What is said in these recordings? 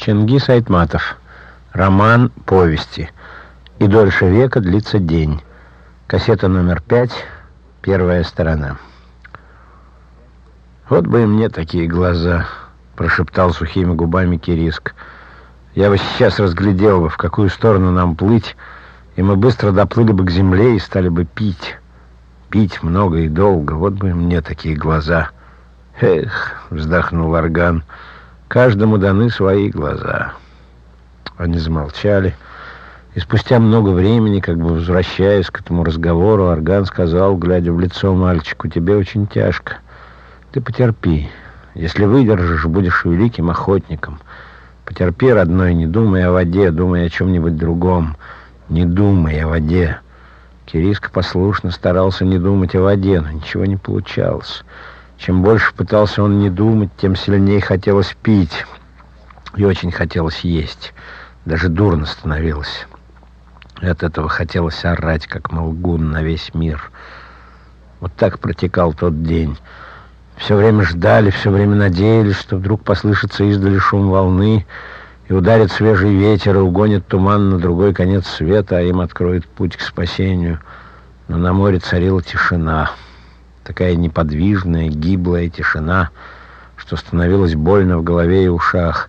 Чингис Айтматов. Роман повести. И дольше века длится день. Кассета номер пять. Первая сторона. Вот бы и мне такие глаза, прошептал сухими губами Кириск. Я бы сейчас разглядел бы, в какую сторону нам плыть, и мы быстро доплыли бы к земле и стали бы пить. Пить много и долго. Вот бы и мне такие глаза. Эх, вздохнул орган. Каждому даны свои глаза. Они замолчали. И спустя много времени, как бы возвращаясь к этому разговору, Орган сказал, глядя в лицо мальчику, «Тебе очень тяжко. Ты потерпи. Если выдержишь, будешь великим охотником. Потерпи, родной, не думай о воде, думай о чем-нибудь другом. Не думай о воде». Кириск послушно старался не думать о воде, но ничего не получалось. Чем больше пытался он не думать, тем сильнее хотелось пить. И очень хотелось есть. Даже дурно становилось. И от этого хотелось орать, как молгун на весь мир. Вот так протекал тот день. Все время ждали, все время надеялись, что вдруг послышится издали шум волны, и ударит свежий ветер, и угонит туман на другой конец света, а им откроет путь к спасению. Но на море царила тишина такая неподвижная, гиблая тишина, что становилось больно в голове и ушах,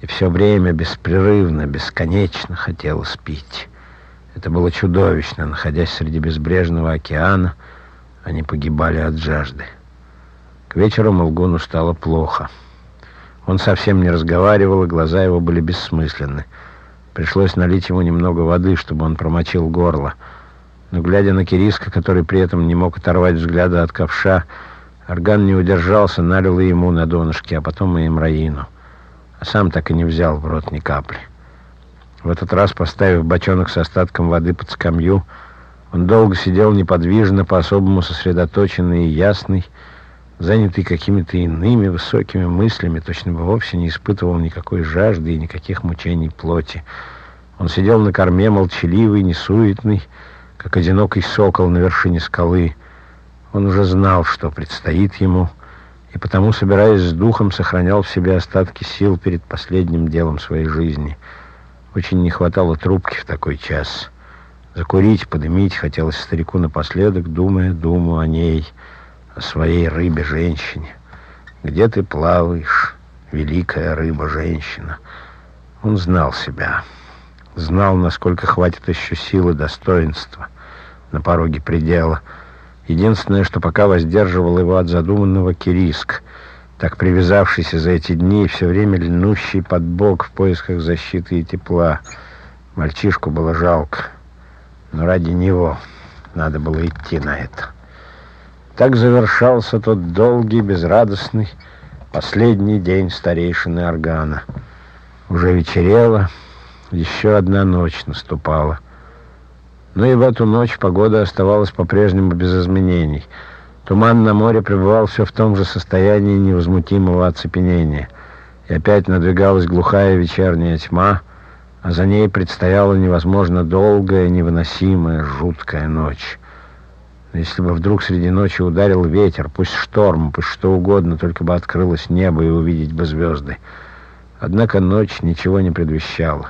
и все время беспрерывно, бесконечно хотелось пить. Это было чудовищно, находясь среди безбрежного океана, они погибали от жажды. К вечеру Молгуну стало плохо. Он совсем не разговаривал, и глаза его были бессмысленны. Пришлось налить ему немного воды, чтобы он промочил горло — но, глядя на Кириска, который при этом не мог оторвать взгляда от ковша, Орган не удержался, налил ему на донышке, а потом и Имраину. А сам так и не взял в рот ни капли. В этот раз, поставив бочонок с остатком воды под скамью, он долго сидел неподвижно, по-особому сосредоточенный и ясный, занятый какими-то иными высокими мыслями, точно бы вовсе не испытывал никакой жажды и никаких мучений плоти. Он сидел на корме, молчаливый, несуетный, как одинокий сокол на вершине скалы. Он уже знал, что предстоит ему, и потому, собираясь с духом, сохранял в себе остатки сил перед последним делом своей жизни. Очень не хватало трубки в такой час. Закурить, подымить хотелось старику напоследок, думая думу о ней, о своей рыбе-женщине. «Где ты плаваешь, великая рыба-женщина?» Он знал себя, знал, насколько хватит еще силы достоинства на пороге предела. Единственное, что пока воздерживал его от задуманного Кириск, так привязавшийся за эти дни и все время льнущий под бок в поисках защиты и тепла. Мальчишку было жалко, но ради него надо было идти на это. Так завершался тот долгий, безрадостный, последний день старейшины органа. Уже вечерело, еще одна ночь наступала. Но и в эту ночь погода оставалась по-прежнему без изменений. Туман на море пребывал все в том же состоянии невозмутимого оцепенения. И опять надвигалась глухая вечерняя тьма, а за ней предстояла невозможно долгая, невыносимая, жуткая ночь. Если бы вдруг среди ночи ударил ветер, пусть шторм, пусть что угодно, только бы открылось небо и увидеть бы звезды. Однако ночь ничего не предвещала.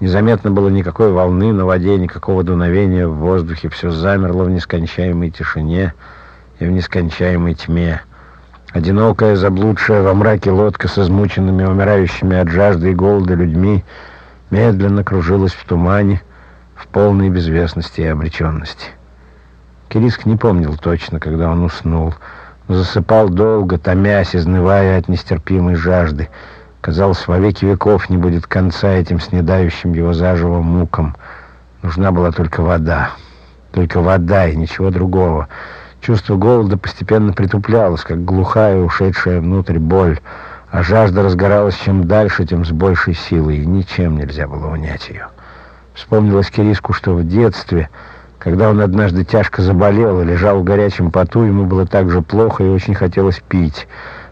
Незаметно было никакой волны на воде, никакого дуновения в воздухе. Все замерло в нескончаемой тишине и в нескончаемой тьме. Одинокая, заблудшая во мраке лодка с измученными, умирающими от жажды и голода людьми медленно кружилась в тумане, в полной безвестности и обреченности. Кириск не помнил точно, когда он уснул, но засыпал долго, томясь, изнывая от нестерпимой жажды. Казалось, во веки веков не будет конца этим снедающим его заживо мукам. Нужна была только вода. Только вода и ничего другого. Чувство голода постепенно притуплялось, как глухая, ушедшая внутрь боль. А жажда разгоралась чем дальше, тем с большей силой, и ничем нельзя было унять ее. Вспомнилось Кириску, что в детстве, когда он однажды тяжко заболел и лежал в горячем поту, ему было так же плохо и очень хотелось пить.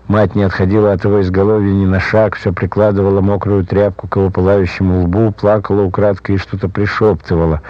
Мать не отходила от его изголовья ни на шаг, все прикладывала мокрую тряпку к его пылающему лбу, плакала украдкой и что-то пришептывала.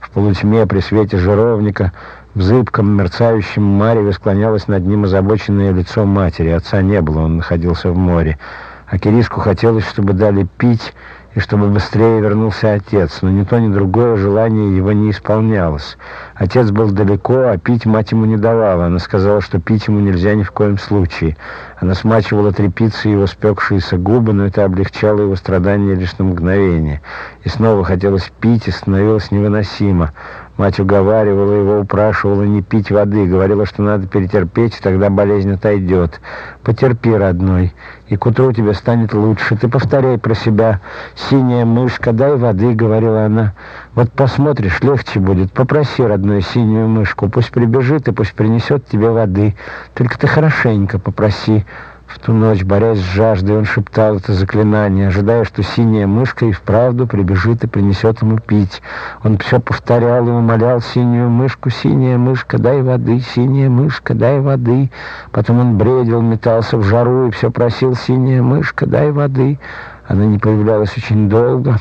В полутьме при свете жировника в зыбком мерцающем мареве склонялось над ним озабоченное лицо матери. Отца не было, он находился в море. А Кириску хотелось, чтобы дали пить, и чтобы быстрее вернулся отец, но ни то, ни другое желание его не исполнялось. Отец был далеко, а пить мать ему не давала. Она сказала, что пить ему нельзя ни в коем случае. Она смачивала тряпицы его спекшиеся губы, но это облегчало его страдания лишь на мгновение. И снова хотелось пить, и становилось невыносимо. Мать уговаривала его, упрашивала не пить воды, говорила, что надо перетерпеть, тогда болезнь отойдет. Потерпи, родной, и к утру тебе станет лучше. Ты повторяй про себя. «Синяя мышка, дай воды», — говорила она. «Вот посмотришь, легче будет. Попроси, родной, синюю мышку. Пусть прибежит и пусть принесет тебе воды. Только ты хорошенько попроси». В ту ночь, борясь с жаждой, он шептал это заклинание, ожидая, что синяя мышка и вправду прибежит и принесет ему пить. Он все повторял и умолял синюю мышку, «Синяя мышка, дай воды, синяя мышка, дай воды». Потом он бредил, метался в жару и все просил «Синяя мышка, дай воды». Она не появлялась очень долго.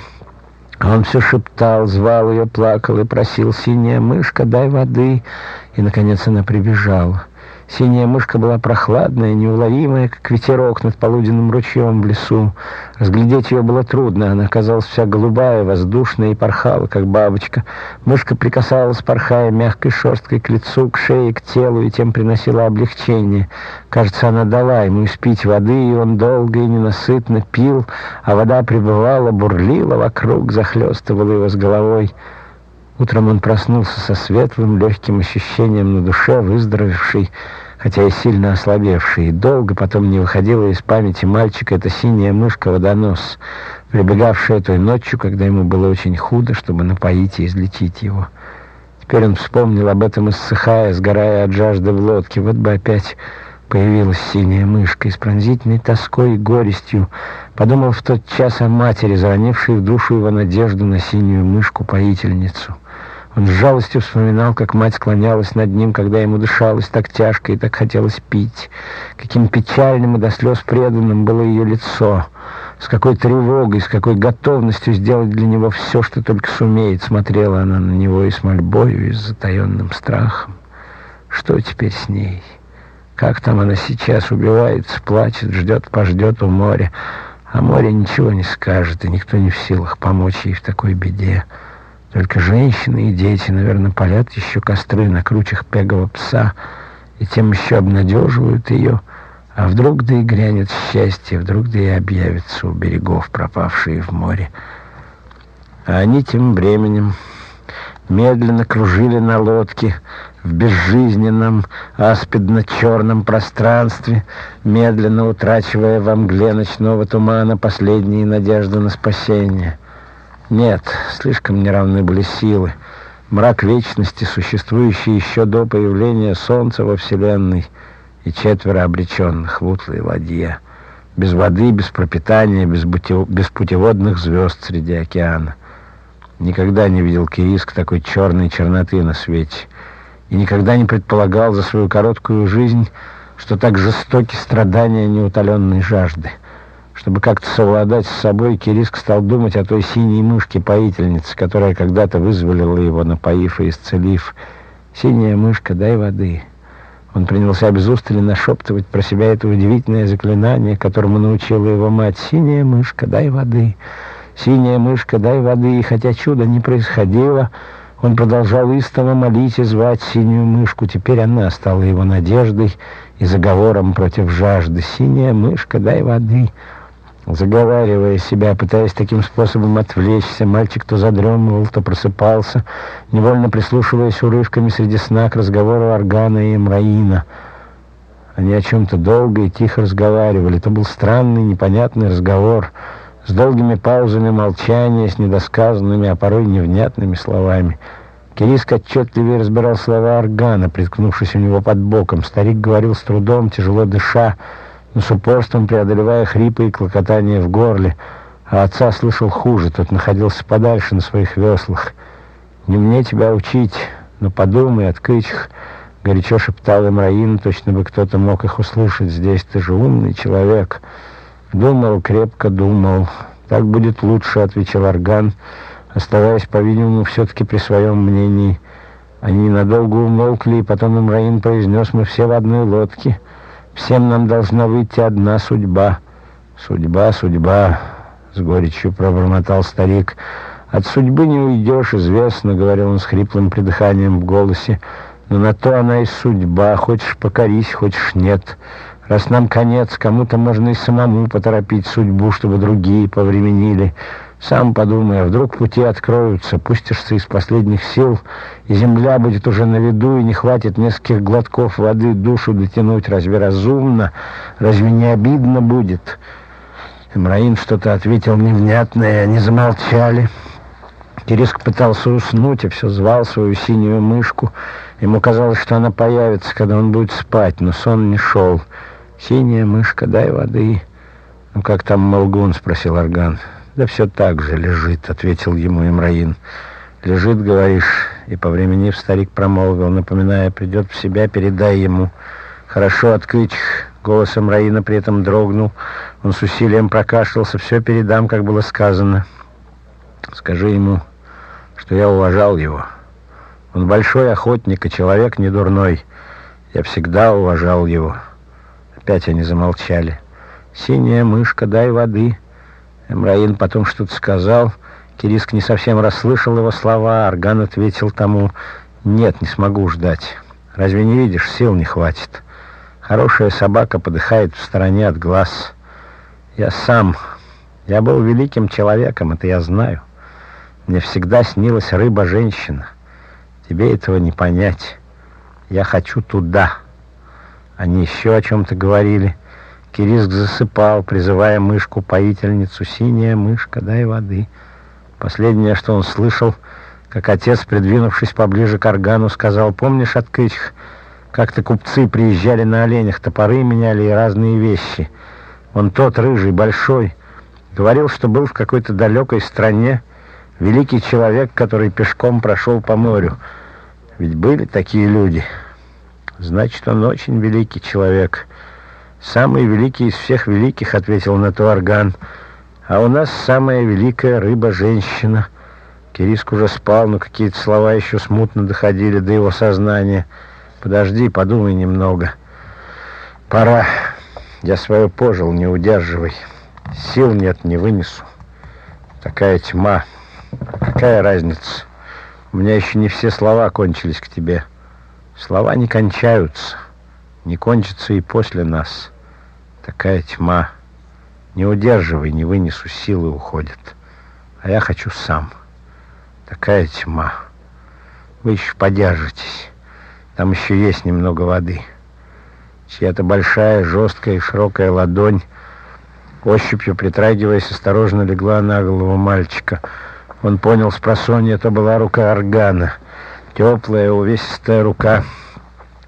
Он все шептал, звал ее, плакал и просил «Синяя мышка, дай воды». И, наконец, она прибежала. Синяя мышка была прохладная, неуловимая, как ветерок над полуденным ручьем в лесу. Разглядеть ее было трудно, она казалась вся голубая, воздушная и порхала, как бабочка. Мышка прикасалась, порхая мягкой шерсткой к лицу, к шее, к телу, и тем приносила облегчение. Кажется, она дала ему испить воды, и он долго и ненасытно пил, а вода пребывала, бурлила вокруг, захлестывала его с головой. Утром он проснулся со светлым, легким ощущением на душе, выздоровевший, хотя и сильно ослабевший. И долго потом не выходила из памяти мальчика эта синяя мышка-водонос, прибегавшая той ночью, когда ему было очень худо, чтобы напоить и излечить его. Теперь он вспомнил об этом, иссыхая, сгорая от жажды в лодке. Вот бы опять появилась синяя мышка и с пронзительной тоской и горестью подумал в тот час о матери, заронившей в душу его надежду на синюю мышку-поительницу. Он с жалостью вспоминал, как мать склонялась над ним, когда ему дышалось так тяжко и так хотелось пить. Каким печальным и до слез преданным было ее лицо. С какой тревогой, с какой готовностью сделать для него все, что только сумеет, смотрела она на него и с мольбою, и с затаенным страхом. Что теперь с ней? Как там она сейчас убивается, плачет, ждет, пождет у моря. А море ничего не скажет, и никто не в силах помочь ей в такой беде. Только женщины и дети, наверное, палят еще костры на кручах пегого пса, и тем еще обнадеживают ее. А вдруг да и грянет счастье, вдруг да и объявится у берегов, пропавшие в море. А они тем временем медленно кружили на лодке в безжизненном, аспидно-черном пространстве, медленно утрачивая во мгле ночного тумана последние надежды на спасение. Нет, слишком неравны были силы. Мрак вечности, существующий еще до появления Солнца во Вселенной, и четверо обреченных в утлой ладье. Без воды, без пропитания, без, бутев... без путеводных звезд среди океана. Никогда не видел Кириск такой черной черноты на свете. И никогда не предполагал за свою короткую жизнь, что так жестоки страдания неутоленной жажды. Чтобы как-то совладать с собой, Кириск стал думать о той синей мышке-поительнице, которая когда-то вызволила его, напоив и исцелив. «Синяя мышка, дай воды». Он принялся без устали нашептывать про себя это удивительное заклинание, которому научила его мать. «Синяя мышка, дай воды». «Синяя мышка, дай воды». И хотя чудо не происходило, он продолжал истово молить и звать синюю мышку. Теперь она стала его надеждой и заговором против жажды. «Синяя мышка, дай воды». Заговаривая себя, пытаясь таким способом отвлечься, мальчик то задремывал, то просыпался, невольно прислушиваясь урывками среди сна к разговору Органа и Эмраина. Они о чем-то долго и тихо разговаривали. Это был странный, непонятный разговор с долгими паузами молчания, с недосказанными, а порой невнятными словами. Кириск отчетливее разбирал слова Органа, приткнувшись у него под боком. Старик говорил с трудом, тяжело дыша, с упорством преодолевая хрипы и клокотание в горле, а отца слышал хуже, тот находился подальше на своих веслах. «Не мне тебя учить, но подумай, открыть горячо шептал им Раин, точно бы кто-то мог их услышать здесь, ты же умный человек. Думал, крепко думал. Так будет лучше, отвечал Орган, оставаясь, по-видимому, все-таки при своем мнении. Они надолго умолкли, и потом Имраин произнес, мы все в одной лодке. Всем нам должна выйти одна судьба. Судьба, судьба, с горечью пробормотал старик. От судьбы не уйдешь, известно, говорил он с хриплым придыханием в голосе. Но на то она и судьба, хочешь покорись, хочешь нет. Раз нам конец, кому-то можно и самому поторопить судьбу, чтобы другие повременили. Сам подумай, а вдруг пути откроются, пустишься из последних сил, и земля будет уже на виду, и не хватит нескольких глотков воды душу дотянуть. Разве разумно? Разве не обидно будет?» Имраин что-то ответил невнятное, они замолчали. Кириск пытался уснуть, и все звал свою синюю мышку. Ему казалось, что она появится, когда он будет спать, но сон не шел. «Синяя мышка, дай воды». «Ну как там Молгун?» — спросил Арган. «Да все так же лежит», — ответил ему Имраин. «Лежит, говоришь?» И по времени старик промолвил, напоминая, придет в себя, передай ему. «Хорошо, открыть». Голос Имраина при этом дрогнул. Он с усилием прокашлялся. «Все передам, как было сказано. Скажи ему, что я уважал его. Он большой охотник и человек не дурной. Я всегда уважал его». Опять они замолчали. «Синяя мышка, дай воды». Эмраин потом что-то сказал. Кириск не совсем расслышал его слова. Арган ответил тому, «Нет, не смогу ждать. Разве не видишь, сил не хватит. Хорошая собака подыхает в стороне от глаз. Я сам, я был великим человеком, это я знаю. Мне всегда снилась рыба-женщина. Тебе этого не понять. Я хочу туда». Они еще о чем-то говорили. Кириск засыпал, призывая мышку-поительницу. «Синяя мышка, дай воды». Последнее, что он слышал, как отец, придвинувшись поближе к органу, сказал, «Помнишь, Откычих, как-то купцы приезжали на оленях, топоры меняли и разные вещи. Он тот, рыжий, большой, говорил, что был в какой-то далекой стране, великий человек, который пешком прошел по морю. Ведь были такие люди. Значит, он очень великий человек». «Самый великий из всех великих», — ответил на то орган. «А у нас самая великая рыба-женщина». Кириск уже спал, но какие-то слова еще смутно доходили до его сознания. «Подожди, подумай немного. Пора. Я свое пожил, не удерживай. Сил нет, не вынесу. Такая тьма. Какая разница? У меня еще не все слова кончились к тебе. Слова не кончаются» не кончится и после нас. Такая тьма. Не удерживай, не вынесу, силы уходят. А я хочу сам. Такая тьма. Вы еще подержитесь. Там еще есть немного воды. Чья-то большая, жесткая и широкая ладонь, ощупью притрагиваясь, осторожно легла на голову мальчика. Он понял с просонья, это была рука органа. Теплая, увесистая рука —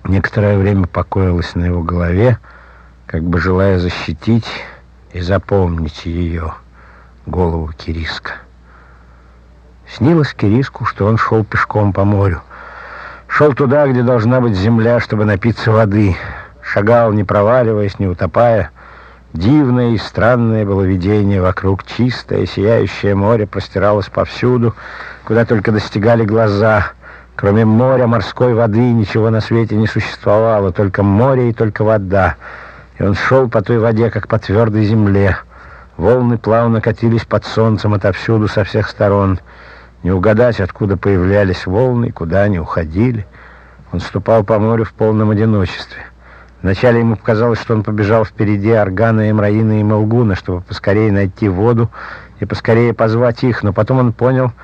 некоторое время покоилась на его голове, как бы желая защитить и запомнить ее, голову Кириска. Снилось Кириску, что он шел пешком по морю. Шел туда, где должна быть земля, чтобы напиться воды. Шагал, не проваливаясь, не утопая. Дивное и странное было видение вокруг. Чистое, сияющее море простиралось повсюду, куда только достигали глаза — Кроме моря, морской воды, ничего на свете не существовало, только море и только вода. И он шел по той воде, как по твердой земле. Волны плавно катились под солнцем отовсюду, со всех сторон. Не угадать, откуда появлялись волны, куда они уходили. Он ступал по морю в полном одиночестве. Вначале ему показалось, что он побежал впереди Аргана, Эмраина и Молгуна, чтобы поскорее найти воду и поскорее позвать их, но потом он понял, что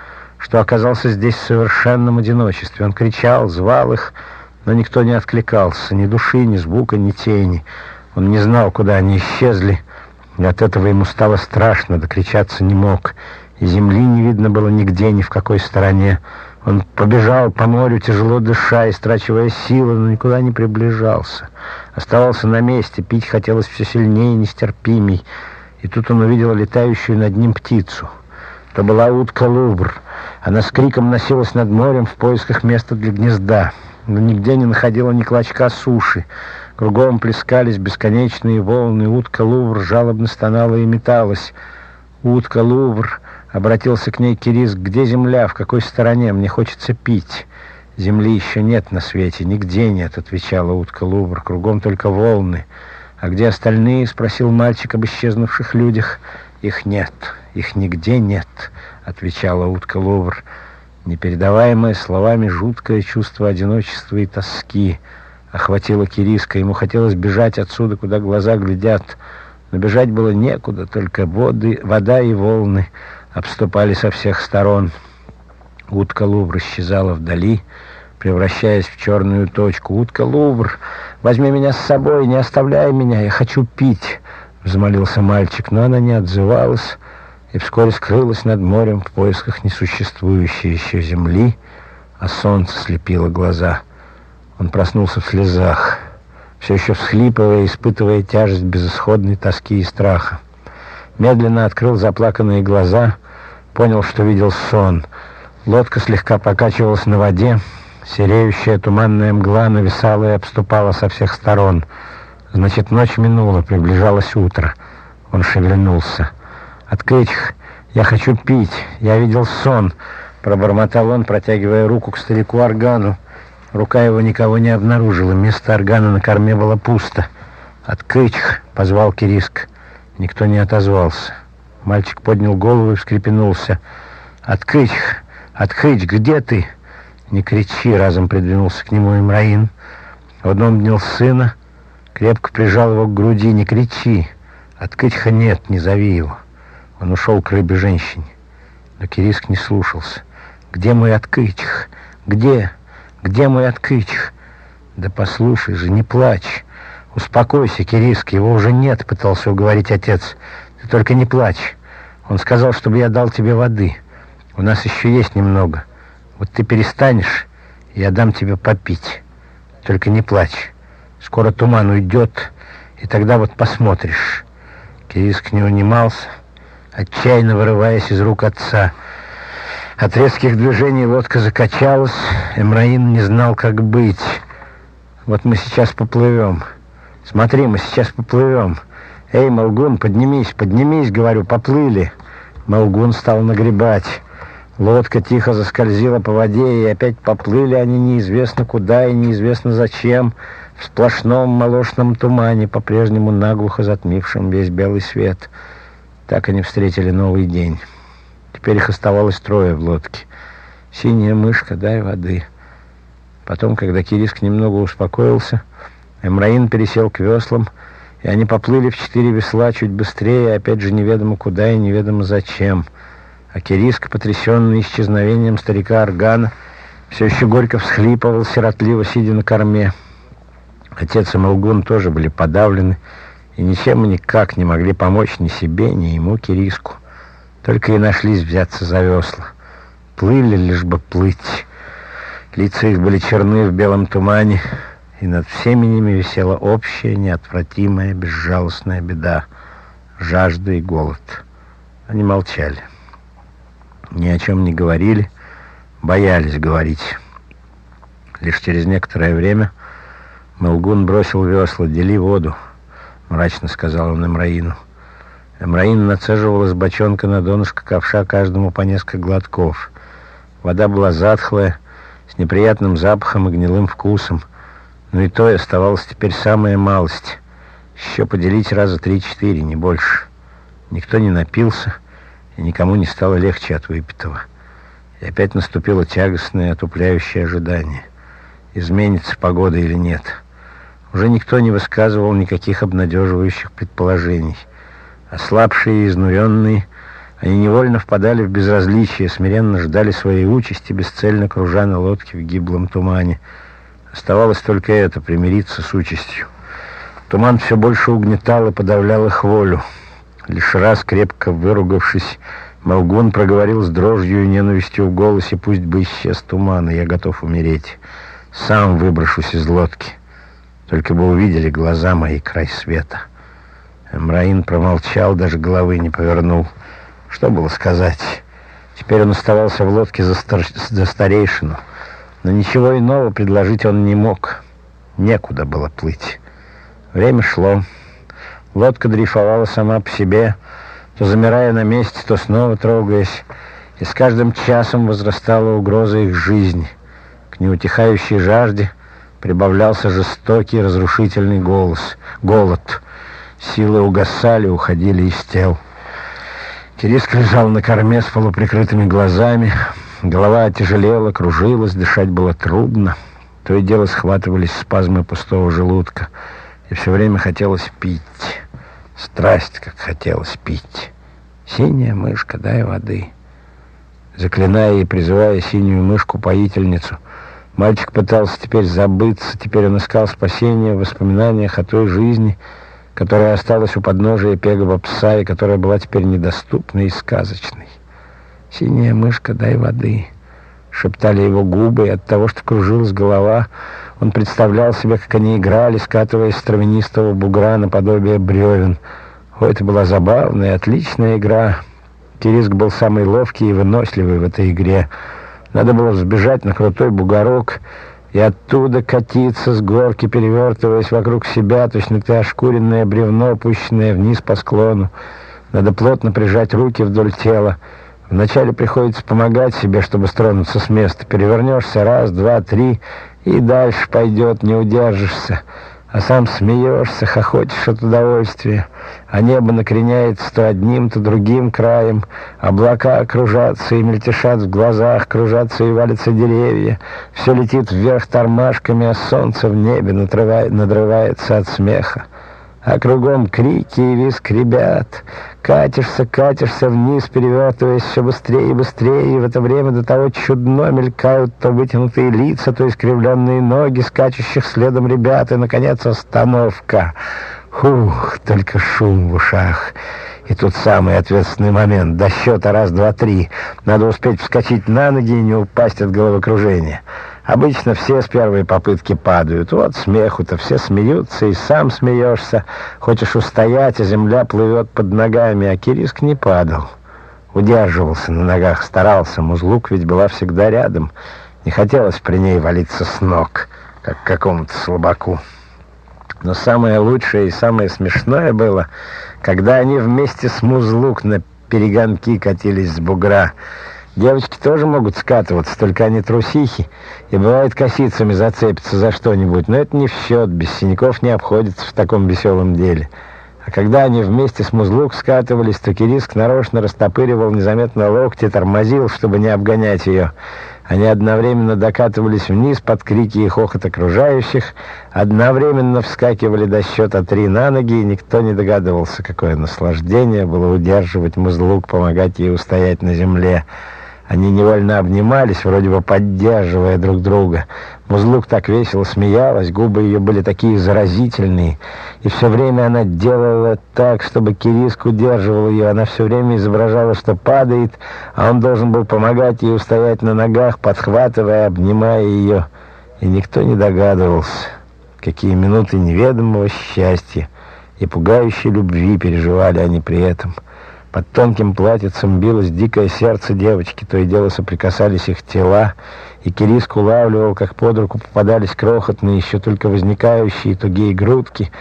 оказался здесь в совершенном одиночестве. Он кричал, звал их, но никто не откликался, ни души, ни звука, ни тени. Он не знал, куда они исчезли, и от этого ему стало страшно, докричаться не мог, и земли не видно было нигде, ни в какой стороне. Он побежал по морю, тяжело дыша, истрачивая силы, но никуда не приближался. Оставался на месте, пить хотелось все сильнее и нестерпимей. И тут он увидел летающую над ним птицу. Это была утка Лувр — она с криком носилась над морем в поисках места для гнезда, но нигде не находила ни клочка суши. Кругом плескались бесконечные волны, утка Лувр жалобно стонала и металась. «Утка Лувр!» — обратился к ней Кирис. «Где земля? В какой стороне? Мне хочется пить». «Земли еще нет на свете, нигде нет», — отвечала утка Лувр. «Кругом только волны. «А где остальные?» — спросил мальчик об исчезнувших людях. «Их нет, их нигде нет», — отвечала утка Лувр. Непередаваемое словами жуткое чувство одиночества и тоски охватило Кириска. Ему хотелось бежать отсюда, куда глаза глядят, но бежать было некуда, только воды, вода и волны обступали со всех сторон. Утка Лувр исчезала вдали, превращаясь в черную точку. «Утка Лувр, возьми меня с собой, не оставляй меня, я хочу пить!» — взмолился мальчик, но она не отзывалась и вскоре скрылась над морем в поисках несуществующей еще земли, а солнце слепило глаза. Он проснулся в слезах, все еще всхлипывая, испытывая тяжесть безысходной тоски и страха. Медленно открыл заплаканные глаза, понял, что видел сон. Лодка слегка покачивалась на воде, сереющая туманная мгла нависала и обступала со всех сторон. Значит, ночь минула, приближалось утро. Он шевельнулся. «Открыть я хочу пить, я видел сон», — пробормотал он, протягивая руку к старику органу. Рука его никого не обнаружила, место органа на корме было пусто. «Открыть!» — позвал Кириск. Никто не отозвался. Мальчик поднял голову и вскрепенулся. «Открыть! Открыть! Где ты?» «Не кричи!» — разом придвинулся к нему Имраин. Он обнял сына, крепко прижал его к груди. «Не кричи! Открытьха нет, не зови его!» Он ушел к рыбе женщине. Но Кириск не слушался. «Где мой открытьх? Где? Где мой открытьх?» «Да послушай же, не плачь. Успокойся, Кириск, его уже нет», — пытался уговорить отец. «Ты только не плачь. Он сказал, чтобы я дал тебе воды. У нас еще есть немного. Вот ты перестанешь, я дам тебе попить. Только не плачь. Скоро туман уйдет, и тогда вот посмотришь». Кириск не унимался, отчаянно вырываясь из рук отца. От резких движений лодка закачалась. Эмраин не знал, как быть. «Вот мы сейчас поплывем. Смотри, мы сейчас поплывем. Эй, Молгун, поднимись, поднимись, говорю, поплыли». Молгун стал нагребать. Лодка тихо заскользила по воде, и опять поплыли они неизвестно куда и неизвестно зачем, в сплошном молочном тумане, по-прежнему наглухо затмившем весь белый свет — так они встретили новый день. Теперь их оставалось трое в лодке. Синяя мышка, дай воды. Потом, когда Кириск немного успокоился, Эмраин пересел к веслам, и они поплыли в четыре весла чуть быстрее, опять же неведомо куда и неведомо зачем. А Кириск, потрясенный исчезновением старика Аргана, все еще горько всхлипывал, сиротливо сидя на корме. Отец и Малгун тоже были подавлены, и ничем никак не могли помочь ни себе, ни ему, Кириску. Только и нашлись взяться за весла. Плыли, лишь бы плыть. Лица их были черны в белом тумане, и над всеми ними висела общая, неотвратимая, безжалостная беда — жажда и голод. Они молчали. Ни о чем не говорили, боялись говорить. Лишь через некоторое время Мелгун бросил весла, дели воду. — мрачно сказал он Эмраину. Эмраин нацеживал из бочонка на донышко ковша каждому по несколько глотков. Вода была затхлая, с неприятным запахом и гнилым вкусом. Но и то и оставалась теперь самая малость. Еще поделить раза три-четыре, не больше. Никто не напился, и никому не стало легче от выпитого. И опять наступило тягостное, отупляющее ожидание. Изменится погода или нет — уже никто не высказывал никаких обнадеживающих предположений. Ослабшие и изнуренные, они невольно впадали в безразличие, смиренно ждали своей участи, бесцельно кружа на лодке в гиблом тумане. Оставалось только это — примириться с участью. Туман все больше угнетал и подавлял их волю. Лишь раз, крепко выругавшись, Молгун проговорил с дрожью и ненавистью в голосе, «Пусть бы исчез туман, и я готов умереть. Сам выброшусь из лодки». Только бы увидели глаза мои край света. Эмраин промолчал, даже головы не повернул. Что было сказать? Теперь он оставался в лодке за, стар... за старейшину. Но ничего иного предложить он не мог. Некуда было плыть. Время шло. Лодка дрейфовала сама по себе, то замирая на месте, то снова трогаясь. И с каждым часом возрастала угроза их жизни. К неутихающей жажде прибавлялся жестокий разрушительный голос, голод. Силы угасали, уходили из тел. Кириск лежал на корме с полуприкрытыми глазами. Голова отяжелела, кружилась, дышать было трудно. То и дело схватывались спазмы пустого желудка. И все время хотелось пить. Страсть, как хотелось пить. «Синяя мышка, дай воды». Заклиная и призывая синюю мышку-поительницу, мальчик пытался теперь забыться, теперь он искал спасения в воспоминаниях о той жизни, которая осталась у подножия пегого пса и которая была теперь недоступной и сказочной. «Синяя мышка, дай воды», — шептали его губы, и от того, что кружилась голова, он представлял себе, как они играли, скатываясь с травянистого бугра наподобие бревен. О, это была забавная, отличная игра. Кириск был самый ловкий и выносливый в этой игре. Надо было взбежать на крутой бугорок и оттуда катиться с горки, перевертываясь вокруг себя, точно ты ошкуренное бревно, опущенное вниз по склону. Надо плотно прижать руки вдоль тела. Вначале приходится помогать себе, чтобы стронуться с места. Перевернешься раз, два, три, и дальше пойдет, не удержишься а сам смеешься, хохочешь от удовольствия, а небо накреняется то одним, то другим краем, облака кружатся и мельтешат в глазах, кружатся и валятся деревья, все летит вверх тормашками, а солнце в небе надрывается от смеха а кругом крики и визг ребят. Катишься, катишься вниз, перевертываясь все быстрее и быстрее, и в это время до того чудно мелькают то вытянутые лица, то искривленные ноги скачущих следом ребят, и, наконец, остановка. Фух, только шум в ушах. И тут самый ответственный момент. До счета раз, два, три. Надо успеть вскочить на ноги и не упасть от головокружения. Обычно все с первой попытки падают. Вот смеху-то все смеются, и сам смеешься. Хочешь устоять, а земля плывет под ногами, а Кириск не падал. Удерживался на ногах, старался. Музлук ведь была всегда рядом. Не хотелось при ней валиться с ног, как какому-то слабаку. Но самое лучшее и самое смешное было, когда они вместе с Музлук на перегонки катились с бугра. Девочки тоже могут скатываться, только они трусихи, и бывает косицами зацепятся за что-нибудь, но это не в счет, без синяков не обходится в таком веселом деле. А когда они вместе с Музлук скатывались, то Кириск нарочно растопыривал незаметно локти, тормозил, чтобы не обгонять ее. Они одновременно докатывались вниз под крики и хохот окружающих, одновременно вскакивали до счета три на ноги, и никто не догадывался, какое наслаждение было удерживать Музлук, помогать ей устоять на земле. Они невольно обнимались, вроде бы поддерживая друг друга. Музлук так весело смеялась, губы ее были такие заразительные. И все время она делала так, чтобы Кириск удерживал ее. Она все время изображала, что падает, а он должен был помогать ей устоять на ногах, подхватывая, обнимая ее. И никто не догадывался, какие минуты неведомого счастья и пугающей любви переживали они при этом. Под тонким платьицем билось дикое сердце девочки, то и дело соприкасались их тела, и Кириск улавливал, как под руку попадались крохотные, еще только возникающие тугие грудки,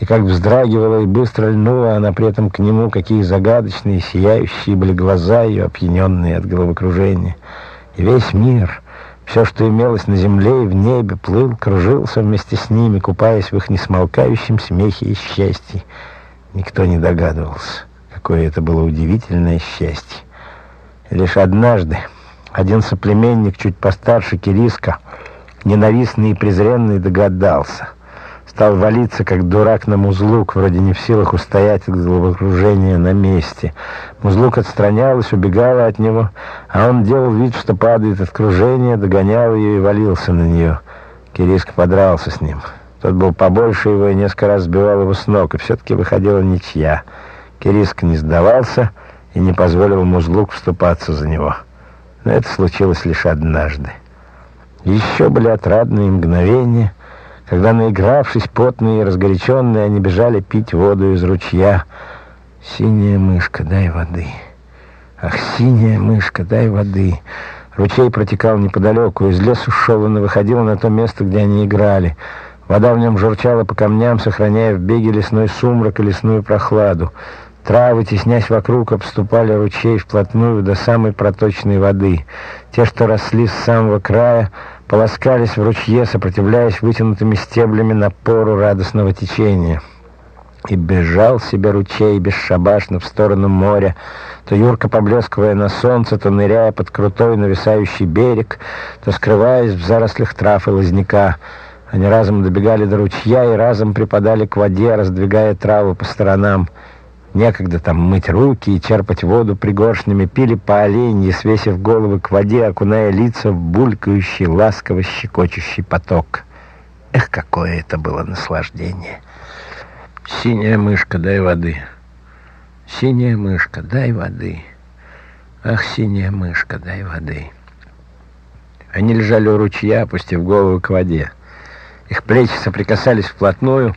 и как вздрагивала и быстро льнула она при этом к нему, какие загадочные, сияющие были глаза ее, опьяненные от головокружения. И весь мир, все, что имелось на земле и в небе, плыл, кружился вместе с ними, купаясь в их несмолкающем смехе и счастье. Никто не догадывался какое это было удивительное счастье. лишь однажды один соплеменник, чуть постарше Кириска, ненавистный и презренный, догадался. Стал валиться, как дурак на музлук, вроде не в силах устоять от головокружения на месте. Музлук отстранялась, убегала от него, а он делал вид, что падает от кружения, догонял ее и валился на нее. Кириск подрался с ним. Тот был побольше его и несколько раз сбивал его с ног, и все-таки выходила ничья. Кириск не сдавался и не позволил Музлук вступаться за него. Но это случилось лишь однажды. Еще были отрадные мгновения, когда, наигравшись, потные и разгоряченные, они бежали пить воду из ручья. «Синяя мышка, дай воды!» «Ах, синяя мышка, дай воды!» Ручей протекал неподалеку, из лесу шел он и выходил на то место, где они играли. Вода в нем журчала по камням, сохраняя в беге лесной сумрак и лесную прохладу. Травы, теснясь вокруг, обступали ручей вплотную до самой проточной воды. Те, что росли с самого края, полоскались в ручье, сопротивляясь вытянутыми стеблями напору радостного течения. И бежал себе ручей бесшабашно в сторону моря, то юрко поблескивая на солнце, то ныряя под крутой нависающий берег, то скрываясь в зарослях трав и лозняка. Они разом добегали до ручья и разом припадали к воде, раздвигая травы по сторонам. Некогда там мыть руки и черпать воду пригоршнями, пили по оленьи, свесив головы к воде, окуная лица в булькающий, ласково щекочущий поток. Эх, какое это было наслаждение! Синяя мышка, дай воды. Синяя мышка, дай воды. Ах, синяя мышка, дай воды. Они лежали у ручья, опустив голову к воде. Их плечи соприкасались вплотную,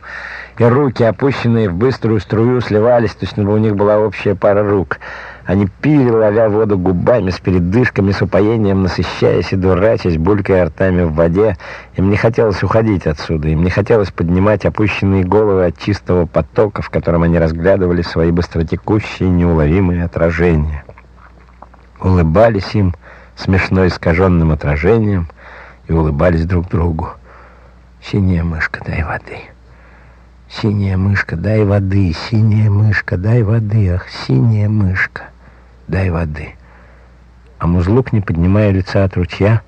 и руки, опущенные в быструю струю, сливались, точно бы у них была общая пара рук. Они пили, ловя воду губами, с передышками, с упоением, насыщаясь и дурачась, булькая ртами в воде. Им не хотелось уходить отсюда, им не хотелось поднимать опущенные головы от чистого потока, в котором они разглядывали свои быстротекущие неуловимые отражения. Улыбались им смешно искаженным отражением и улыбались друг другу. «Синяя мышка, дай воды». Синяя мышка, дай воды, синяя мышка, дай воды, ах, синяя мышка, дай воды. А Музлук, не поднимая лица от ручья,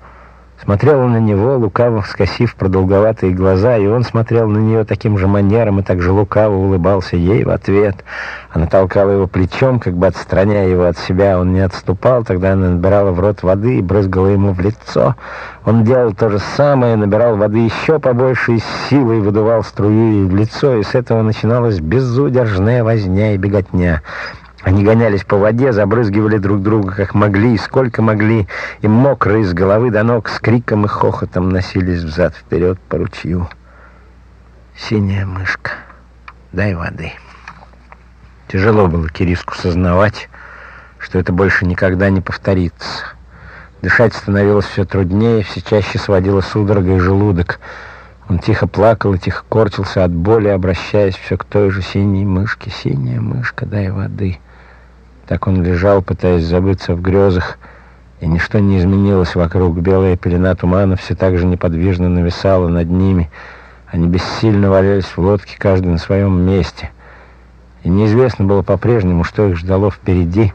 смотрела на него, лукаво скосив продолговатые глаза, и он смотрел на нее таким же манером и так же лукаво улыбался ей в ответ. Она толкала его плечом, как бы отстраняя его от себя. Он не отступал, тогда она набирала в рот воды и брызгала ему в лицо. Он делал то же самое, набирал воды еще побольше и силой выдувал струю ей в лицо, и с этого начиналась безудержная возня и беготня. Они гонялись по воде, забрызгивали друг друга как могли и сколько могли, и мокрые с головы до ног с криком и хохотом носились взад-вперед по ручью. «Синяя мышка, дай воды». Тяжело было Кириску сознавать, что это больше никогда не повторится. Дышать становилось все труднее, все чаще сводило судорогой желудок. Он тихо плакал и тихо корчился от боли, обращаясь все к той же синей мышке. «Синяя мышка, дай воды». Так он лежал, пытаясь забыться в грезах, и ничто не изменилось вокруг. Белая пелена тумана все так же неподвижно нависала над ними. Они бессильно валялись в лодке, каждый на своем месте. И неизвестно было по-прежнему, что их ждало впереди,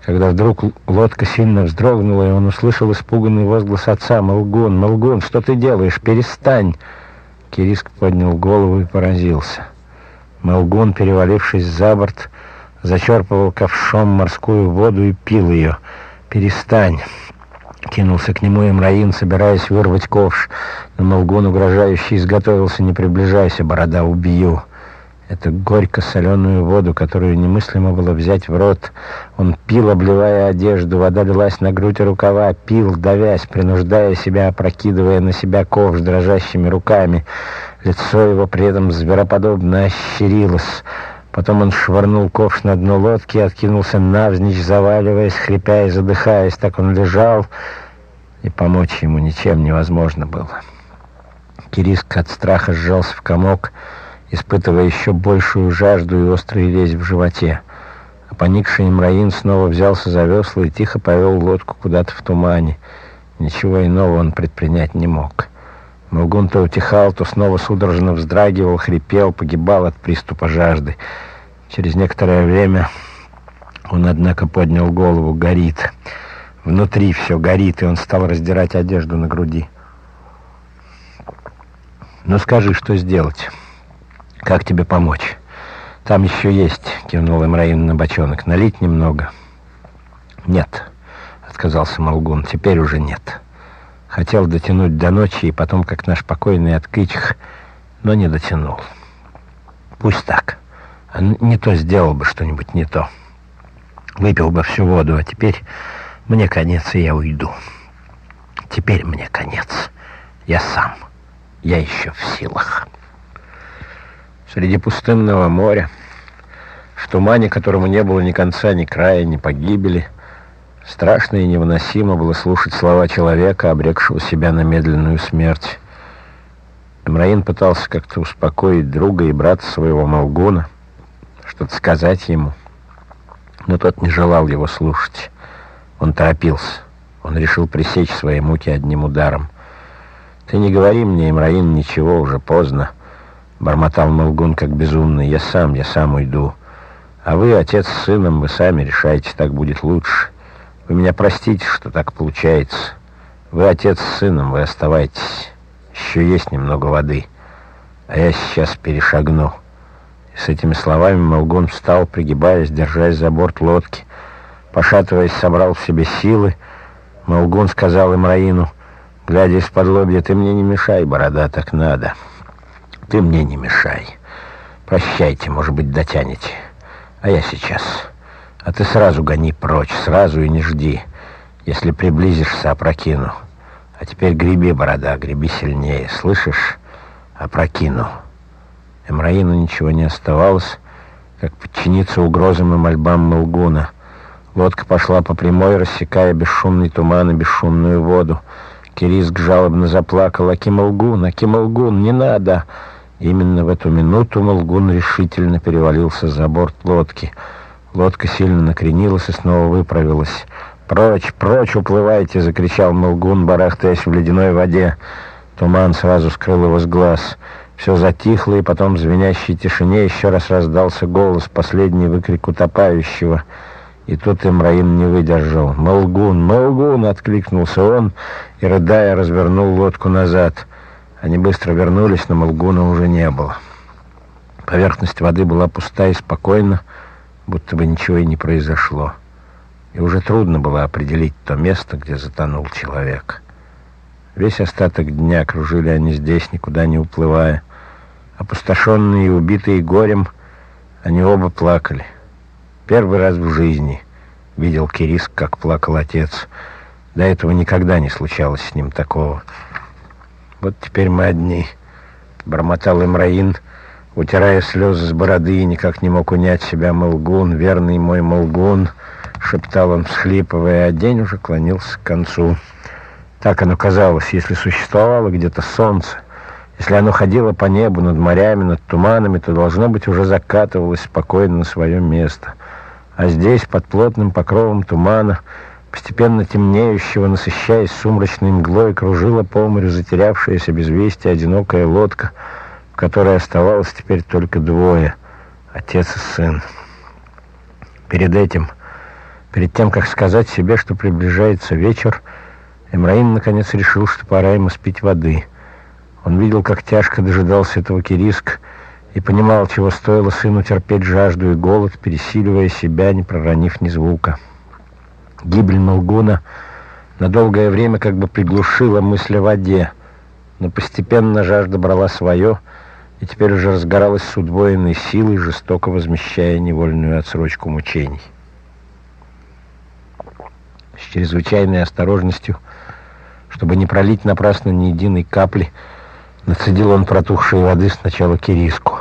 когда вдруг лодка сильно вздрогнула, и он услышал испуганный возглас отца. «Молгун, Молгун, что ты делаешь? Перестань!» Кириск поднял голову и поразился. Молгун, перевалившись за борт, зачерпывал ковшом морскую воду и пил ее. «Перестань!» Кинулся к нему Имраин, собираясь вырвать ковш. Но Молгун, угрожающий, изготовился. «Не приближайся, борода, убью!» Это горько-соленую воду, которую немыслимо было взять в рот. Он пил, обливая одежду, вода лилась на грудь и рукава, пил, давясь, принуждая себя, опрокидывая на себя ковш дрожащими руками. Лицо его при этом звероподобно ощерилось. Потом он швырнул ковш на дно лодки и откинулся навзничь, заваливаясь, хрипя и задыхаясь. Так он лежал, и помочь ему ничем невозможно было. Кириск от страха сжался в комок, испытывая еще большую жажду и острый резь в животе. А поникший Имраин снова взялся за весла и тихо повел лодку куда-то в тумане. Ничего иного он предпринять не мог. Молгун то утихал, то снова судорожно вздрагивал, хрипел, погибал от приступа жажды. Через некоторое время он, однако, поднял голову. Горит. Внутри все горит, и он стал раздирать одежду на груди. «Ну скажи, что сделать? Как тебе помочь?» «Там еще есть», — кивнул Имраин на бочонок. «Налить немного?» «Нет», — отказался Молгун. «Теперь уже нет». Хотел дотянуть до ночи и потом, как наш покойный Откычих, но не дотянул. Пусть так. А не то сделал бы что-нибудь не то. Выпил бы всю воду, а теперь мне конец, и я уйду. Теперь мне конец. Я сам. Я еще в силах. Среди пустынного моря, в тумане, которому не было ни конца, ни края, ни погибели, Страшно и невыносимо было слушать слова человека, обрекшего себя на медленную смерть. Эмраин пытался как-то успокоить друга и брата своего Малгуна, что-то сказать ему, но тот не желал его слушать. Он торопился. Он решил пресечь свои муки одним ударом. «Ты не говори мне, Имраин, ничего, уже поздно», — бормотал Молгун как безумный. «Я сам, я сам уйду. А вы, отец с сыном, вы сами решаете, так будет лучше. Вы меня простите, что так получается. Вы, отец с сыном, вы оставайтесь. Еще есть немного воды, а я сейчас перешагну». И с этими словами Молгун встал, пригибаясь, держась за борт лодки. Пошатываясь, собрал в себе силы. Молгун сказал Имраину — Глядя из-под лобья, ты мне не мешай, борода, так надо. Ты мне не мешай. Прощайте, может быть, дотянете. А я сейчас. А ты сразу гони прочь, сразу и не жди. Если приблизишься, опрокину. А теперь греби, борода, греби сильнее. Слышишь? Опрокину. Эмраину ничего не оставалось, как подчиниться угрозам и мольбам Мылгуна. Лодка пошла по прямой, рассекая бесшумный туман и бесшумную воду. Кириск жалобно заплакал. «Акималгун, Акималгун, не надо!» Именно в эту минуту Малгун решительно перевалился за борт лодки. Лодка сильно накренилась и снова выправилась. «Прочь, прочь уплывайте!» — закричал Малгун, барахтаясь в ледяной воде. Туман сразу скрыл его с глаз. Все затихло, и потом в звенящей тишине еще раз раздался голос, последний выкрик утопающего — и тут Имраим не выдержал. «Молгун! Молгун!» — откликнулся он и, рыдая, развернул лодку назад. Они быстро вернулись, но Молгуна уже не было. Поверхность воды была пуста и спокойна, будто бы ничего и не произошло. И уже трудно было определить то место, где затонул человек. Весь остаток дня кружили они здесь, никуда не уплывая. Опустошенные и убитые горем, они оба плакали. Первый раз в жизни видел Кириск, как плакал отец. До этого никогда не случалось с ним такого. Вот теперь мы одни. Бормотал Имраин, утирая слезы с бороды, никак не мог унять себя Молгун, верный мой Молгун, шептал он, всхлипывая, а день уже клонился к концу. Так оно казалось, если существовало где-то солнце, если оно ходило по небу над морями, над туманами, то, должно быть, уже закатывалось спокойно на свое место — а здесь, под плотным покровом тумана, постепенно темнеющего, насыщаясь сумрачной мглой, кружила по морю затерявшаяся без вести одинокая лодка, в которой оставалось теперь только двое — отец и сын. Перед этим, перед тем, как сказать себе, что приближается вечер, Эмраин наконец решил, что пора ему спить воды. Он видел, как тяжко дожидался этого Кириск, и понимал, чего стоило сыну терпеть жажду и голод, пересиливая себя, не проронив ни звука. Гибель Молгуна на долгое время как бы приглушила мысль о воде, но постепенно жажда брала свое, и теперь уже разгоралась с удвоенной силой, жестоко возмещая невольную отсрочку мучений. С чрезвычайной осторожностью, чтобы не пролить напрасно ни единой капли, Нацедил он протухшей воды сначала кириску.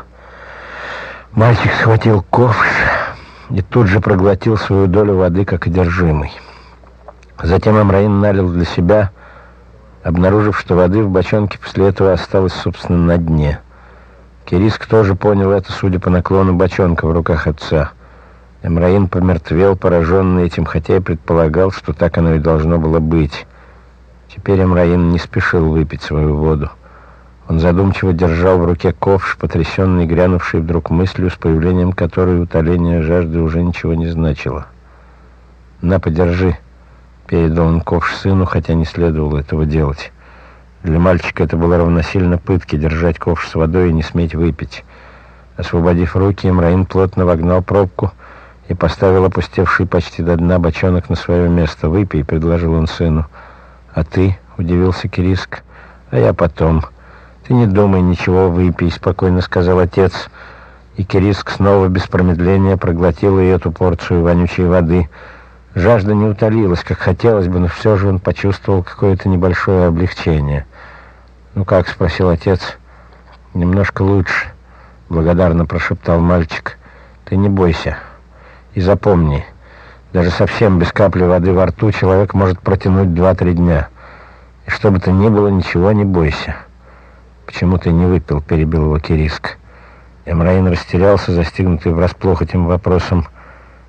Мальчик схватил ковш и тут же проглотил свою долю воды, как одержимый. Затем Амраин налил для себя, обнаружив, что воды в бочонке после этого осталось, собственно, на дне. Кириск тоже понял это, судя по наклону бочонка в руках отца. Эмраин помертвел, пораженный этим, хотя и предполагал, что так оно и должно было быть. Теперь Эмраин не спешил выпить свою воду. Он задумчиво держал в руке ковш, потрясенный, грянувший вдруг мыслью, с появлением которой утоление жажды уже ничего не значило. «На, подержи», — передал он ковш сыну, хотя не следовало этого делать. Для мальчика это было равносильно пытке — держать ковш с водой и не сметь выпить. Освободив руки, Имраин плотно вогнал пробку и поставил опустевший почти до дна бочонок на свое место. «Выпей», — предложил он сыну. «А ты?» — удивился Кириск. «А я потом». «Ты не думай ничего, выпей», — спокойно сказал отец. И Кириск снова без промедления проглотил и эту порцию вонючей воды. Жажда не утолилась, как хотелось бы, но все же он почувствовал какое-то небольшое облегчение. «Ну как?» — спросил отец. «Немножко лучше», — благодарно прошептал мальчик. «Ты не бойся. И запомни, даже совсем без капли воды во рту человек может протянуть два-три дня. И что бы то ни было, ничего не бойся». «Почему ты не выпил?» — перебил его Кириск. Эмраин растерялся, застигнутый врасплох этим вопросом,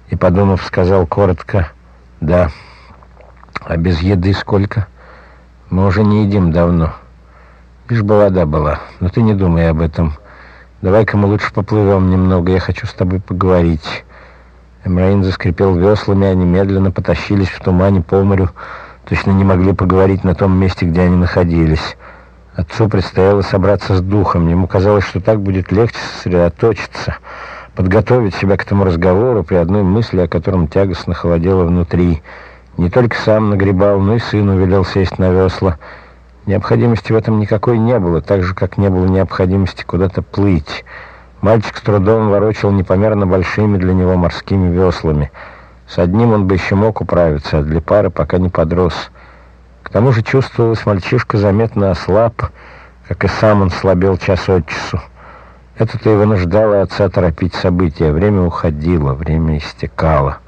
и, подумав, сказал коротко «Да». «А без еды сколько?» «Мы уже не едим давно». Лишь бы вода была, но ты не думай об этом. Давай-ка мы лучше поплывем немного, я хочу с тобой поговорить». Эмраин заскрипел веслами, они медленно потащились в тумане по морю, точно не могли поговорить на том месте, где они находились. Отцу предстояло собраться с духом. Ему казалось, что так будет легче сосредоточиться, подготовить себя к этому разговору при одной мысли, о котором тягостно холодело внутри. Не только сам нагребал, но и сыну велел сесть на весла. Необходимости в этом никакой не было, так же, как не было необходимости куда-то плыть. Мальчик с трудом ворочал непомерно большими для него морскими веслами. С одним он бы еще мог управиться, а для пары пока не подрос. К тому же чувствовалось, мальчишка заметно ослаб, как и сам он слабел час от часу. Это-то и вынуждало отца торопить события. Время уходило, время истекало.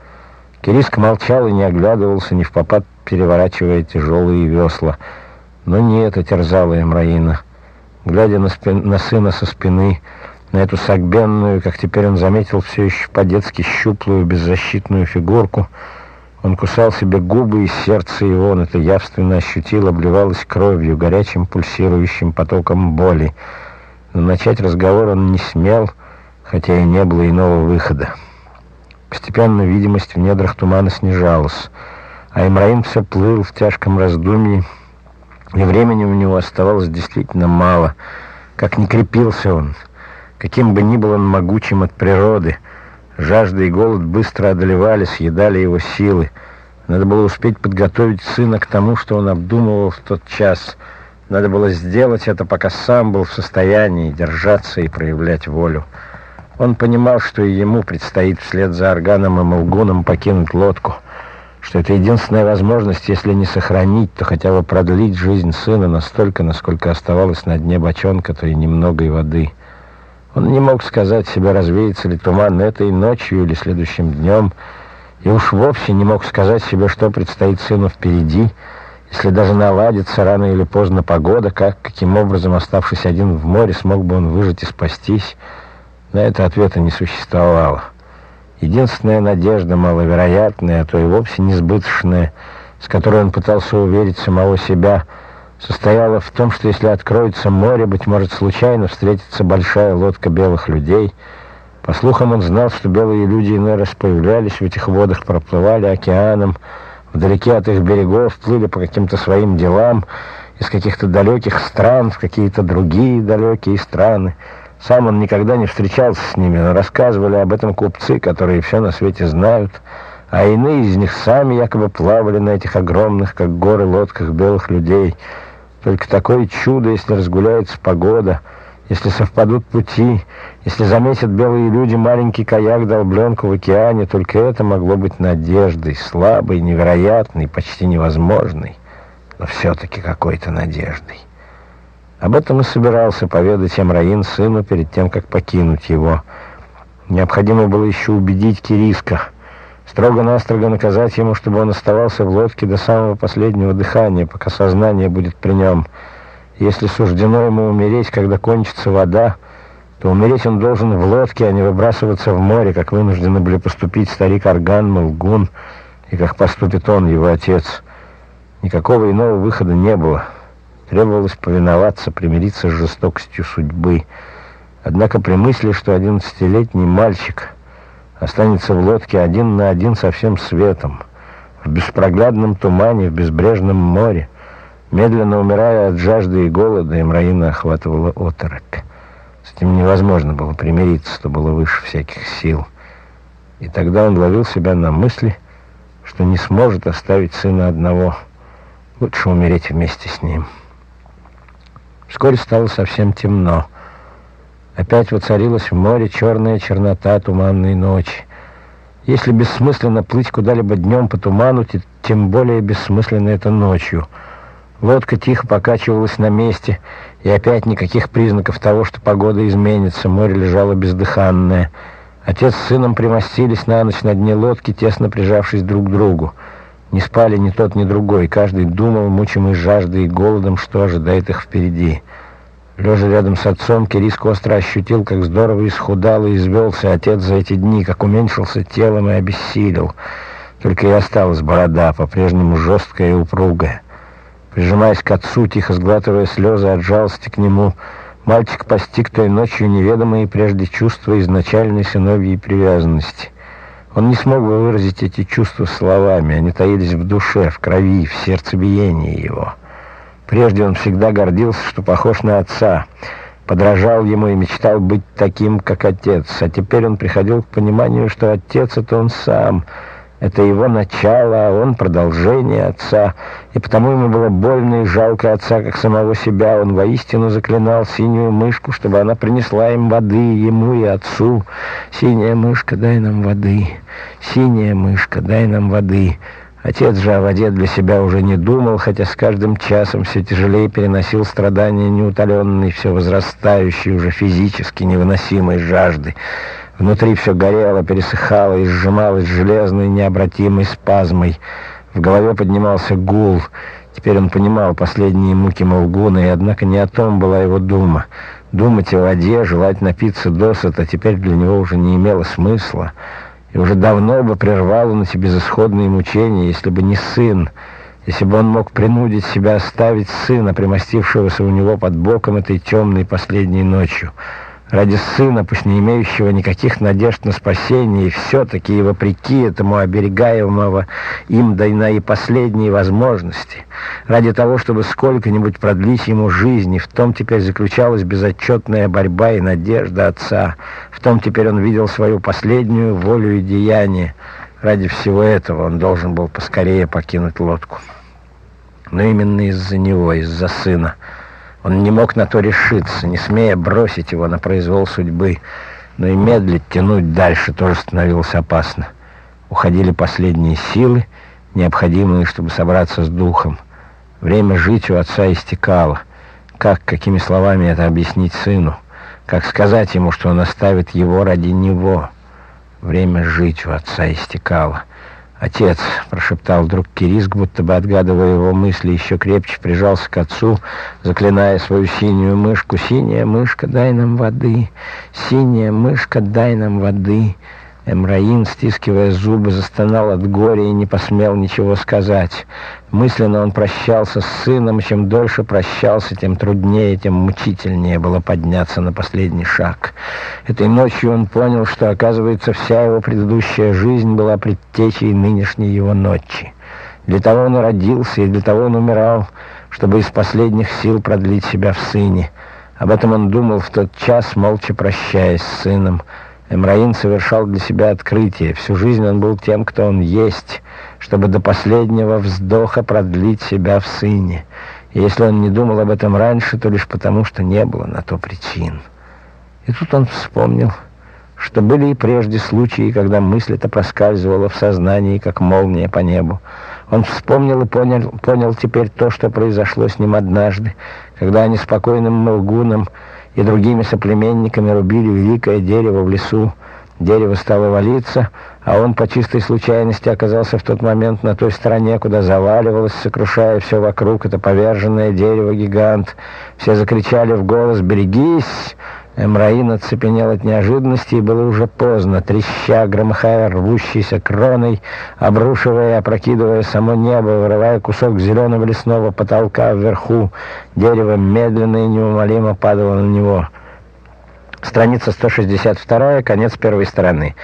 Кириск молчал и не оглядывался, ни в попад переворачивая тяжелые весла. Но не это терзало Эмраина. Глядя на, спин... на сына со спины, на эту согбенную, как теперь он заметил, все еще по-детски щуплую, беззащитную фигурку, он кусал себе губы, и сердце его, он это явственно ощутил, обливалось кровью, горячим пульсирующим потоком боли. Но начать разговор он не смел, хотя и не было иного выхода. Постепенно видимость в недрах тумана снижалась, а Имраим все плыл в тяжком раздумье, и времени у него оставалось действительно мало. Как не крепился он, каким бы ни был он могучим от природы, жажда и голод быстро одолевали, съедали его силы. Надо было успеть подготовить сына к тому, что он обдумывал в тот час. Надо было сделать это, пока сам был в состоянии держаться и проявлять волю. Он понимал, что и ему предстоит вслед за Органом и Молгуном покинуть лодку — что это единственная возможность, если не сохранить, то хотя бы продлить жизнь сына настолько, насколько оставалось на дне бочонка той немногой воды. Он не мог сказать себе, развеется ли туман этой ночью или следующим днем, и уж вовсе не мог сказать себе, что предстоит сыну впереди, если даже наладится рано или поздно погода, как, каким образом, оставшись один в море, смог бы он выжить и спастись, на это ответа не существовало. Единственная надежда, маловероятная, а то и вовсе несбыточная, с которой он пытался уверить самого себя, состояла в том, что если откроется море, быть может, случайно встретится большая лодка белых людей. По слухам, он знал, что белые люди иной раз появлялись в этих водах, проплывали океаном, вдалеке от их берегов, плыли по каким-то своим делам, из каких-то далеких стран в какие-то другие далекие страны. Сам он никогда не встречался с ними, но рассказывали об этом купцы, которые все на свете знают, а иные из них сами якобы плавали на этих огромных, как горы, лодках белых людей. Только такое чудо, если разгуляется погода, если совпадут пути, если заметят белые люди маленький каяк-долбленку в океане, только это могло быть надеждой, слабой, невероятной, почти невозможной, но все-таки какой-то надеждой. Об этом и собирался поведать Амраин сыну перед тем, как покинуть его. Необходимо было еще убедить Кириска, строго-настрого наказать ему, чтобы он оставался в лодке до самого последнего дыхания, пока сознание будет при нем. Если суждено ему умереть, когда кончится вода, то умереть он должен в лодке, а не выбрасываться в море, как вынуждены были поступить старик Арган, Мылгун, и как поступит он, его отец. Никакого иного выхода не было. Требовалось повиноваться, примириться с жестокостью судьбы. Однако при мысли, что одиннадцатилетний мальчик останется в лодке один на один со всем светом, в беспроглядном тумане, в безбрежном море, медленно умирая от жажды и голода, Имраина охватывала оторопь. С этим невозможно было примириться, что было выше всяких сил. И тогда он ловил себя на мысли, что не сможет оставить сына одного. Лучше умереть вместе с ним». Вскоре стало совсем темно. Опять воцарилась в море черная чернота туманной ночи. Если бессмысленно плыть куда-либо днем по туману, тем более бессмысленно это ночью. Лодка тихо покачивалась на месте, и опять никаких признаков того, что погода изменится. Море лежало бездыханное. Отец с сыном примостились на ночь на дне лодки, тесно прижавшись друг к другу. Не спали ни тот, ни другой. Каждый думал, мучимый жаждой и голодом, что ожидает их впереди. Лежа рядом с отцом, Кириск остро ощутил, как здорово исхудал и извелся отец за эти дни, как уменьшился телом и обессилел. Только и осталась борода, по-прежнему жесткая и упругая. Прижимаясь к отцу, тихо сглатывая слезы от жалости к нему, мальчик постиг той ночью неведомые прежде чувства изначальной сыновьей привязанности. Он не смог бы выразить эти чувства словами, они таились в душе, в крови, в сердцебиении его. Прежде он всегда гордился, что похож на отца, подражал ему и мечтал быть таким, как отец, а теперь он приходил к пониманию, что отец — это он сам — это его начало, а он продолжение отца, и потому ему было больно и жалко отца, как самого себя. Он воистину заклинал синюю мышку, чтобы она принесла им воды, ему и отцу. «Синяя мышка, дай нам воды! Синяя мышка, дай нам воды!» Отец же о воде для себя уже не думал, хотя с каждым часом все тяжелее переносил страдания неутоленной, все возрастающей, уже физически невыносимой жажды. Внутри все горело, пересыхало и сжималось железной необратимой спазмой. В голове поднимался гул. Теперь он понимал последние муки Молгуна, и однако не о том была его дума. Думать о воде, желать напиться досыта теперь для него уже не имело смысла. И уже давно бы прервал он эти безысходные мучения, если бы не сын, если бы он мог принудить себя оставить сына, примостившегося у него под боком этой темной последней ночью ради сына, пусть не имеющего никаких надежд на спасение, и все-таки, и вопреки этому оберегаемого им да и на и последние возможности, ради того, чтобы сколько-нибудь продлить ему жизнь, и в том теперь заключалась безотчетная борьба и надежда отца, в том теперь он видел свою последнюю волю и деяние. Ради всего этого он должен был поскорее покинуть лодку. Но именно из-за него, из-за сына, он не мог на то решиться, не смея бросить его на произвол судьбы, но и медлить, тянуть дальше тоже становилось опасно. Уходили последние силы, необходимые, чтобы собраться с духом. Время жить у отца истекало. Как, какими словами это объяснить сыну? Как сказать ему, что он оставит его ради него? Время жить у отца истекало. «Отец», — прошептал вдруг Кириск, будто бы отгадывая его мысли, еще крепче прижался к отцу, заклиная свою синюю мышку. «Синяя мышка, дай нам воды! Синяя мышка, дай нам воды!» Эмраин, стискивая зубы, застонал от горя и не посмел ничего сказать. Мысленно он прощался с сыном, чем дольше прощался, тем труднее, тем мучительнее было подняться на последний шаг. Этой ночью он понял, что, оказывается, вся его предыдущая жизнь была предтечей нынешней его ночи. Для того он родился, и для того он умирал, чтобы из последних сил продлить себя в сыне. Об этом он думал в тот час, молча прощаясь с сыном, Эмраин совершал для себя открытие. Всю жизнь он был тем, кто он есть, чтобы до последнего вздоха продлить себя в сыне. И если он не думал об этом раньше, то лишь потому, что не было на то причин. И тут он вспомнил, что были и прежде случаи, когда мысль эта проскальзывала в сознании, как молния по небу. Он вспомнил и понял, понял теперь то, что произошло с ним однажды, когда они спокойным молгуном и другими соплеменниками рубили великое дерево в лесу. Дерево стало валиться, а он по чистой случайности оказался в тот момент на той стороне, куда заваливалось, сокрушая все вокруг, это поверженное дерево-гигант. Все закричали в голос «Берегись!» Эмраин оцепенел от неожиданности, и было уже поздно, треща, громыхая рвущейся кроной, обрушивая и опрокидывая само небо, вырывая кусок зеленого лесного потолка вверху. Дерево медленно и неумолимо падало на него. Страница 162, конец первой стороны.